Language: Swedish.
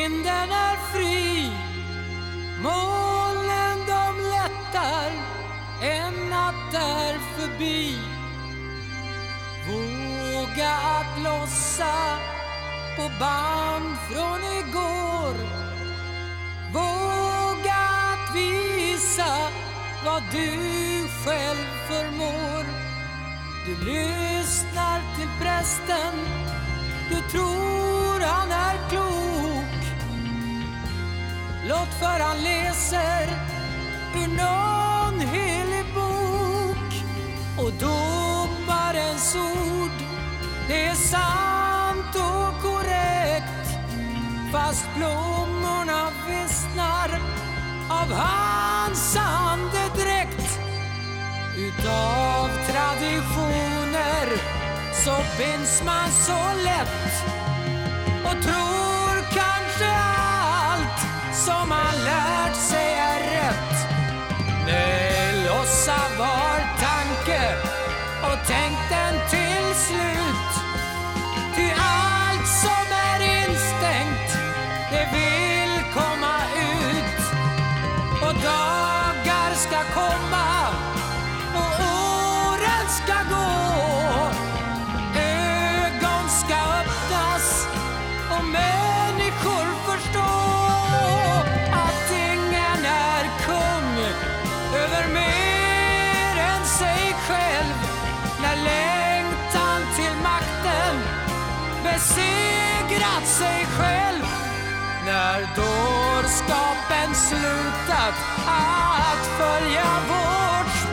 Vinden är fri. Molnen de lättar. En natt är förbi. Våga att lossa på band från igår. Våga att visa vad du själv förmår. Du lyssnar till prästen, du tror han är klok. Blott för han läser ur någon helig bok. Och domarens ord, det är sant och korrekt. Fast blommorna vissnar av hans andedräkt. Utav traditioner så binds man så lätt och tror besegrat sig själv. När dårskapen slutat att följa vårt